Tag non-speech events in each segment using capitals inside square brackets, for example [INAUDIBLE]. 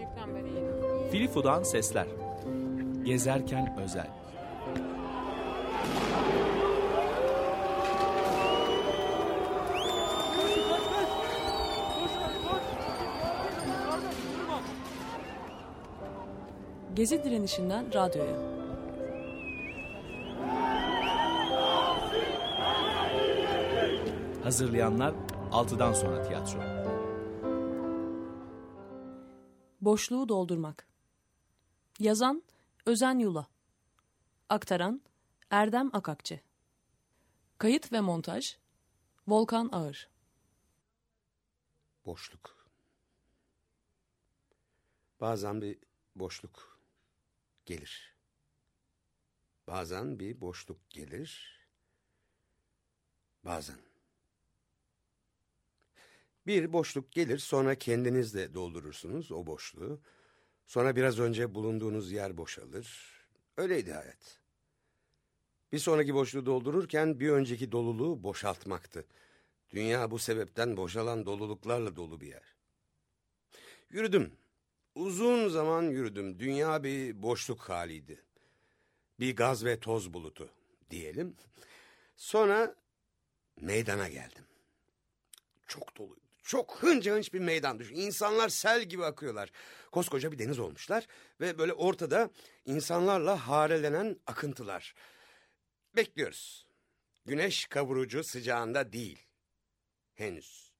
Büyükten beri yedim. Filifo'dan sesler. Gezerken özel. Gezi direnişinden radyoya. Hazırlayanlar 6'dan sonra tiyatro. Boşluğu doldurmak. Yazan Özen Yula. Aktaran Erdem Akakçı. Kayıt ve montaj Volkan Ağır. Boşluk. Bazen bir boşluk gelir. Bazen bir boşluk gelir. Bazen. Bir boşluk gelir sonra kendiniz de doldurursunuz o boşluğu. Sonra biraz önce bulunduğunuz yer boşalır. Öyleydi hayat. Bir sonraki boşluğu doldururken bir önceki doluluğu boşaltmaktı. Dünya bu sebepten boşalan doluluklarla dolu bir yer. Yürüdüm. Uzun zaman yürüdüm. Dünya bir boşluk haliydi. Bir gaz ve toz bulutu diyelim. Sonra meydana geldim. Çok doluydu. Çok hınca hınç bir meydan düşün. İnsanlar sel gibi akıyorlar. Koskoca bir deniz olmuşlar ve böyle ortada insanlarla harelenen akıntılar. Bekliyoruz. Güneş kavurucu sıcağında değil. Henüz.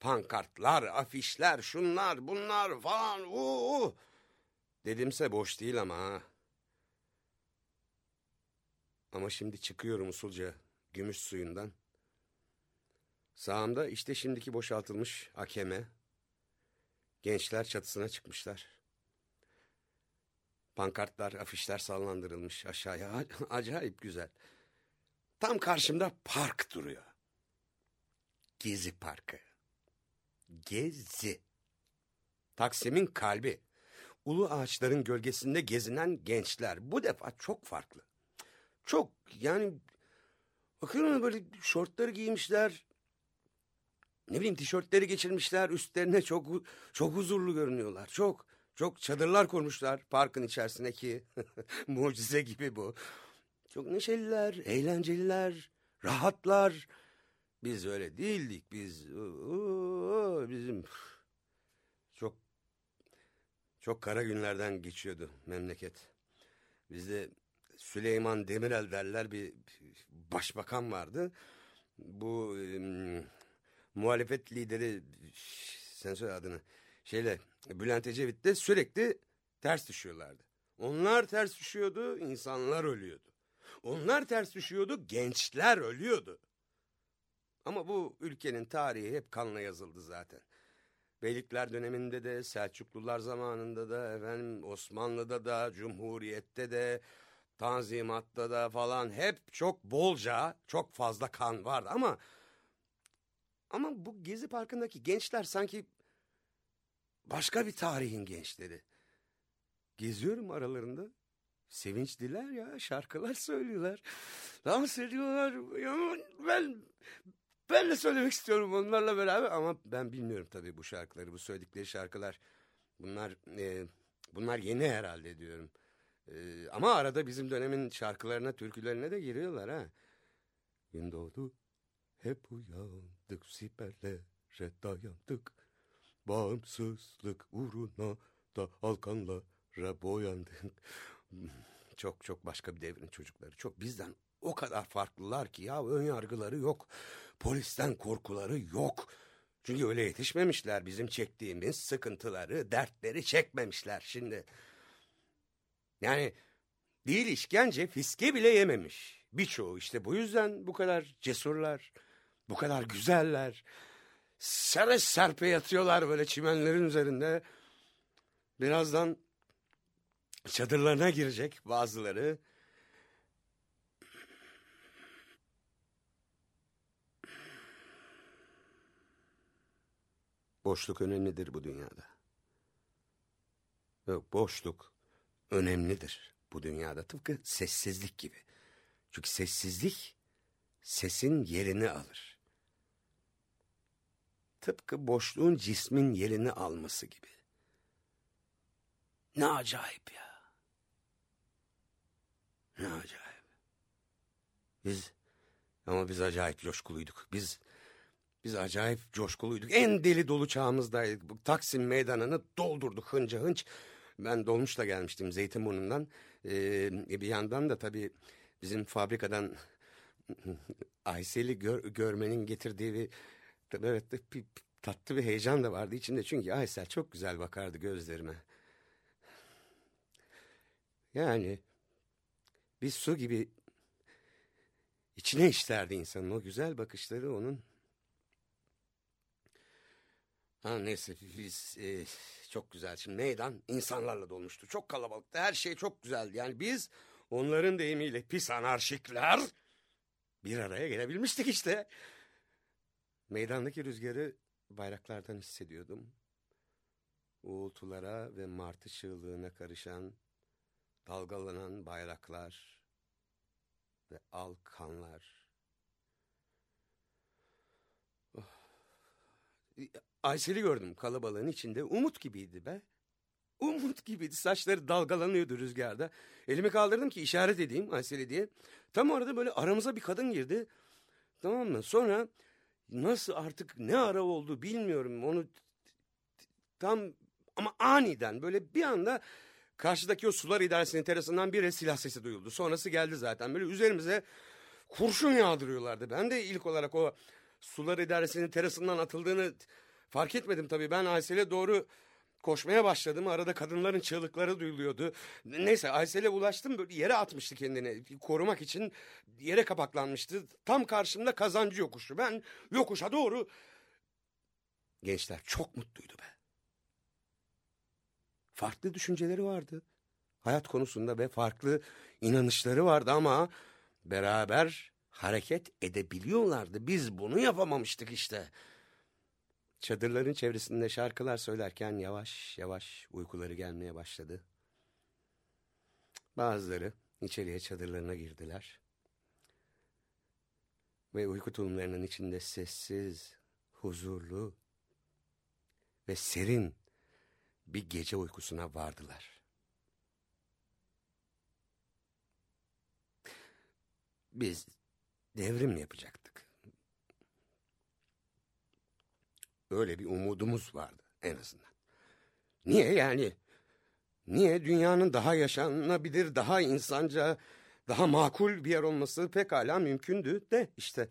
Pankartlar, afişler, şunlar, bunlar falan. Uu. Dedimse boş değil ama. Ama şimdi çıkıyorum usulca gümüş suyundan. Sağımda işte şimdiki boşaltılmış akeme. Gençler çatısına çıkmışlar. Pankartlar, afişler sallandırılmış aşağıya. [LAUGHS] Acayip güzel. Tam karşımda park duruyor. Gezi Parkı. Gezi. Taksim'in kalbi. Ulu ağaçların gölgesinde gezinen gençler. Bu defa çok farklı. Çok yani bakıyorum böyle şortları giymişler. Ne bileyim tişörtleri geçirmişler. Üstlerine çok çok huzurlu görünüyorlar. Çok çok çadırlar kurmuşlar parkın içerisine ki [LAUGHS] mucize gibi bu. Çok neşeliler, eğlenceliler, rahatlar. Biz öyle değildik. Biz oo, bizim çok çok kara günlerden geçiyordu memleket. Bizde Süleyman Demirel derler bir başbakan vardı. Bu muhalefet lideri sen söyle adını şeyle Bülent Ecevit de sürekli ters düşüyorlardı. Onlar ters düşüyordu, insanlar ölüyordu. Onlar ters düşüyordu, gençler ölüyordu. Ama bu ülkenin tarihi hep kanla yazıldı zaten. Beylikler döneminde de, Selçuklular zamanında da, efendim Osmanlı'da da, Cumhuriyet'te de, Tanzimat'ta da falan hep çok bolca, çok fazla kan vardı ama ama bu Gezi Parkı'ndaki gençler sanki başka bir tarihin gençleri. Geziyorum aralarında. Sevinçliler ya şarkılar söylüyorlar. Dans ediyorlar. Ben ben de söylemek istiyorum onlarla beraber ama ben bilmiyorum tabii bu şarkıları, bu söyledikleri şarkılar. Bunlar e, bunlar yeni herhalde diyorum. E, ama arada bizim dönemin şarkılarına, türkülerine de giriyorlar ha. Gün doğdu, hep uyandık, siperlere dayandık. Bağımsızlık uğruna da alkanlara boyandık. Çok çok başka bir devrin çocukları. Çok bizden o kadar farklılar ki ya ön yargıları yok. Polisten korkuları yok. Çünkü öyle yetişmemişler bizim çektiğimiz sıkıntıları, dertleri çekmemişler şimdi. Yani değil işkence fiske bile yememiş. Birçoğu işte bu yüzden bu kadar cesurlar, bu kadar güzeller. Sere serpe yatıyorlar böyle çimenlerin üzerinde. Birazdan çadırlarına girecek bazıları. Boşluk önemlidir bu dünyada. Yok boşluk önemlidir bu dünyada. Tıpkı sessizlik gibi. Çünkü sessizlik sesin yerini alır. Tıpkı boşluğun cismin yerini alması gibi. Ne acayip ya. Ne acayip. Biz ama biz acayip coşkuluyduk. Biz biz acayip coşkuluyduk. En deli dolu çağımızdaydık. Bu Taksim meydanını doldurduk hınca hınç. Ben dolmuşla gelmiştim Zeytinburnu'ndan. Ee, bir yandan da tabii bizim fabrikadan [LAUGHS] Aysel'i gör, görmenin getirdiği bir evet bir, bir, tatlı bir heyecan da vardı içinde. Çünkü Aysel çok güzel bakardı gözlerime. Yani bir su gibi içine işlerdi insanın o güzel bakışları onun. Ha neyse biz e, çok güzel şimdi meydan insanlarla dolmuştu. Çok kalabalıktı her şey çok güzeldi. Yani biz onların deyimiyle pis anarşikler bir araya gelebilmiştik işte. Meydandaki rüzgarı bayraklardan hissediyordum. Uğultulara ve martı çığlığına karışan, dalgalanan bayraklar ve al kanlar. Oh. Aysel'i gördüm kalabalığın içinde. Umut gibiydi be. Umut gibiydi. Saçları dalgalanıyordu rüzgarda. Elimi kaldırdım ki işaret edeyim Aysel'e diye. Tam orada böyle aramıza bir kadın girdi. Tamam mı? Sonra nasıl artık ne ara oldu bilmiyorum. Onu tam ama aniden böyle bir anda karşıdaki o sular idaresinin terasından bir silah sesi duyuldu. Sonrası geldi zaten. Böyle üzerimize kurşun yağdırıyorlardı. Ben de ilk olarak o sular idaresinin terasından atıldığını fark etmedim tabii. Ben Aysel'e doğru koşmaya başladım. Arada kadınların çığlıkları duyuluyordu. Neyse Aysel'e ulaştım. Böyle yere atmıştı kendini korumak için. Yere kapaklanmıştı. Tam karşımda kazancı yokuşu. Ben yokuşa doğru... Gençler çok mutluydu be. Farklı düşünceleri vardı. Hayat konusunda ve farklı inanışları vardı ama beraber hareket edebiliyorlardı. Biz bunu yapamamıştık işte. Çadırların çevresinde şarkılar söylerken yavaş yavaş uykuları gelmeye başladı. Bazıları içeriye çadırlarına girdiler. Ve uyku tulumlarının içinde sessiz, huzurlu ve serin bir gece uykusuna vardılar. Biz devrim yapacaktık. Öyle bir umudumuz vardı en azından. Niye yani? Niye dünyanın daha yaşanabilir, daha insanca, daha makul bir yer olması pekala mümkündü de işte.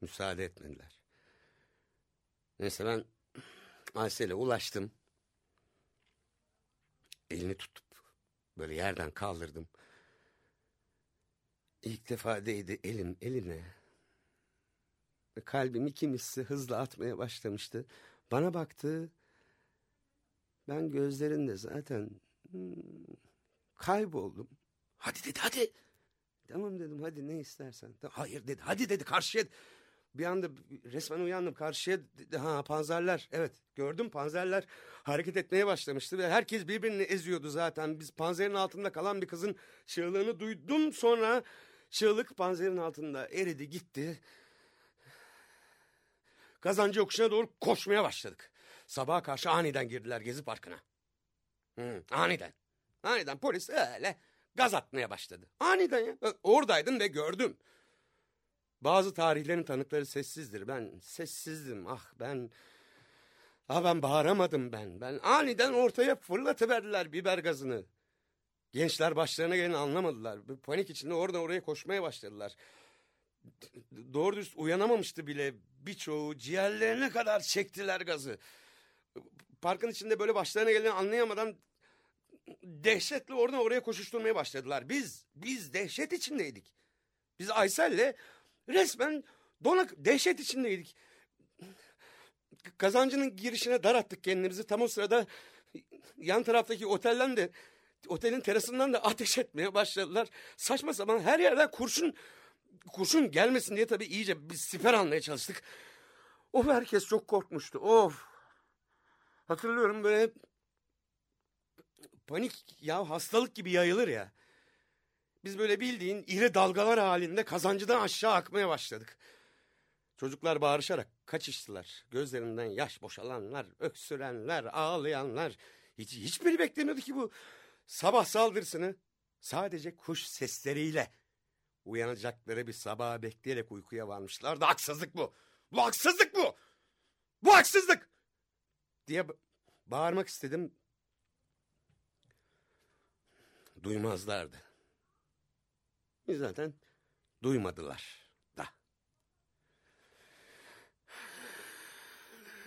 Müsaade etmediler. Neyse ben Aysel'e ulaştım. Elini tutup böyle yerden kaldırdım. İlk defa değdi elim eline. Kalbim iki misli hızla atmaya başlamıştı. Bana baktı. Ben gözlerinde zaten hmm, kayboldum. Hadi dedi hadi. Tamam dedim hadi ne istersen. Hayır dedi hadi dedi karşıya. Bir anda resmen uyandım karşıya ha panzerler evet gördüm panzerler hareket etmeye başlamıştı ve herkes birbirini eziyordu zaten biz panzerin altında kalan bir kızın çığlığını duydum sonra çığlık panzerin altında eridi gitti kazancı yokuşuna doğru koşmaya başladık sabaha karşı aniden girdiler Gezi Parkı'na Hı, aniden aniden polis öyle gaz atmaya başladı aniden ya oradaydım ve gördüm bazı tarihlerin tanıkları sessizdir. Ben sessizdim. Ah ben... Ah ben bağıramadım ben. Ben aniden ortaya fırlatıverdiler biber gazını. Gençler başlarına geleni anlamadılar. Panik içinde oradan oraya koşmaya başladılar. Doğru düz uyanamamıştı bile. Birçoğu ciğerlerine kadar çektiler gazı. Parkın içinde böyle başlarına geleni anlayamadan dehşetle oradan oraya koşuşturmaya başladılar. Biz, biz dehşet içindeydik. Biz Aysel'le Resmen donak dehşet içindeydik. Kazancının girişine dar attık kendimizi. Tam o sırada yan taraftaki otelden de otelin terasından da ateş etmeye başladılar. Saçma sapan her yerden kurşun kurşun gelmesin diye tabii iyice bir siper almaya çalıştık. Of herkes çok korkmuştu. Of. Hatırlıyorum böyle panik ya hastalık gibi yayılır ya. Biz böyle bildiğin iri dalgalar halinde kazancıdan aşağı akmaya başladık. Çocuklar bağırışarak kaçıştılar. Gözlerinden yaş boşalanlar, öksürenler, ağlayanlar. Hiç, hiçbiri beklemiyordu ki bu sabah saldırısını. Sadece kuş sesleriyle uyanacakları bir sabaha bekleyerek uykuya varmışlardı. Haksızlık bu. Bu haksızlık bu. Bu haksızlık. Diye bağırmak istedim. Duymazlardı. Zaten duymadılar da.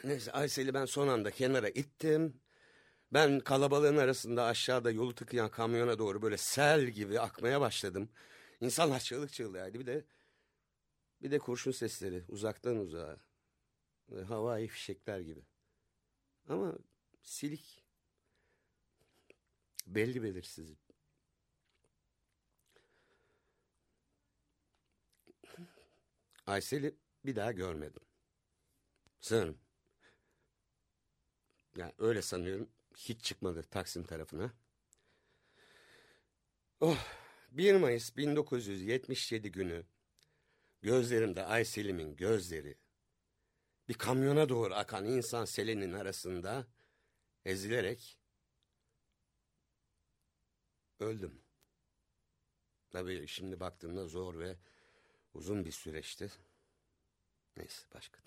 Neyse Aysel'i ben son anda kenara ittim. Ben kalabalığın arasında aşağıda yolu tıkayan kamyona doğru böyle sel gibi akmaya başladım. İnsanlar çığlık çığlığıydı. Bir de bir de kurşun sesleri uzaktan uzağa. Havai fişekler gibi. Ama silik. Belli belirsiz. Aysel'i bir daha görmedim. Sanırım. Yani öyle sanıyorum. Hiç çıkmadı Taksim tarafına. Oh, 1 Mayıs 1977 günü gözlerimde Aysel'imin gözleri bir kamyona doğru akan insan selinin arasında ezilerek öldüm. Tabii şimdi baktığımda zor ve uzun bir süreçti. Neyse başka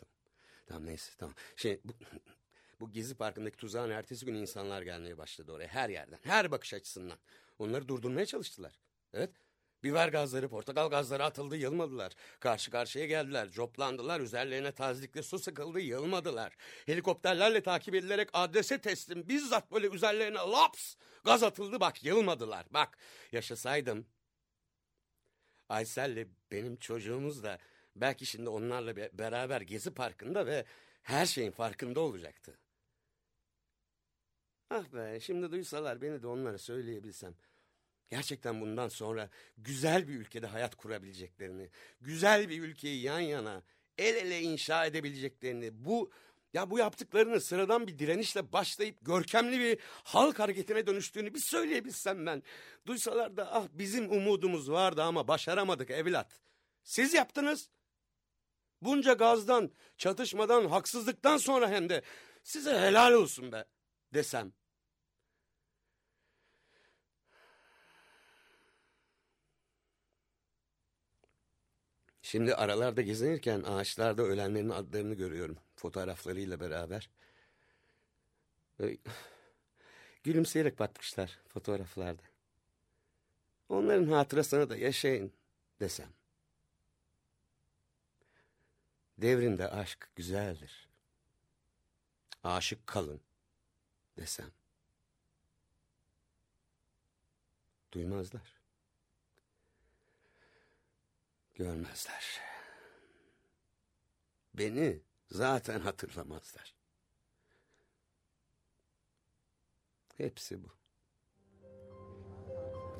tamam. Neyse tamam. Şey bu, bu Gezi Parkı'ndaki tuzağın ertesi gün insanlar gelmeye başladı oraya her yerden. Her bakış açısından. Onları durdurmaya çalıştılar. Evet. Biber gazları, portakal gazları atıldı, yılmadılar. Karşı karşıya geldiler, coplandılar, üzerlerine tazikli su sıkıldı, yılmadılar. Helikopterlerle takip edilerek adrese teslim, bizzat böyle üzerlerine laps gaz atıldı, bak yılmadılar. Bak yaşasaydım, Aysel'le benim çocuğumuz da belki şimdi onlarla beraber Gezi Parkı'nda ve her şeyin farkında olacaktı. Ah be şimdi duysalar beni de onlara söyleyebilsem. Gerçekten bundan sonra güzel bir ülkede hayat kurabileceklerini, güzel bir ülkeyi yan yana, el ele inşa edebileceklerini, bu ya bu yaptıklarını sıradan bir direnişle başlayıp görkemli bir halk hareketine dönüştüğünü bir söyleyebilsem ben. Duysalar da ah bizim umudumuz vardı ama başaramadık evlat. Siz yaptınız. Bunca gazdan, çatışmadan, haksızlıktan sonra hem de size helal olsun be desem. Şimdi aralarda gezinirken ağaçlarda ölenlerin adlarını görüyorum. Fotoğraflarıyla beraber. [SIGHS] Gülümseyerek bakmışlar fotoğraflarda. Onların hatırasını da yaşayın desem. Devrinde aşk güzeldir. Aşık kalın desem. Duymazlar. Görmezler. Beni zaten hatırlamazlar. Hepsi bu.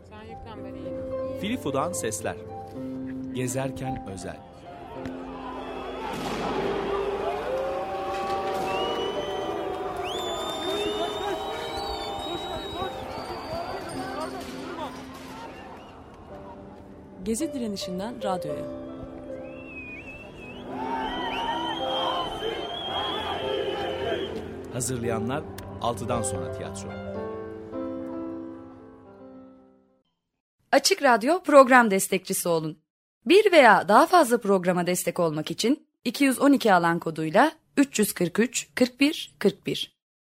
Sen yüklen ben iyiyim. Filifu'dan sesler. Gezerken özel. Gezi direnişinden radyoya. Hazırlayanlar Altıdan Sonra Tiyatro. Açık Radyo program destekçisi olun. Bir veya daha fazla programa destek olmak için 212 alan koduyla 343 41 41